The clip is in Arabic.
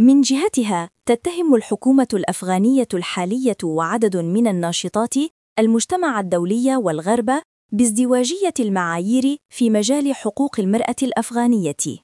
من جهتها تتهم الحكومة الأفغانية الحالية وعدد من الناشطات المجتمع الدولي والغرب بازدواجية المعايير في مجال حقوق المرأة الأفغانية.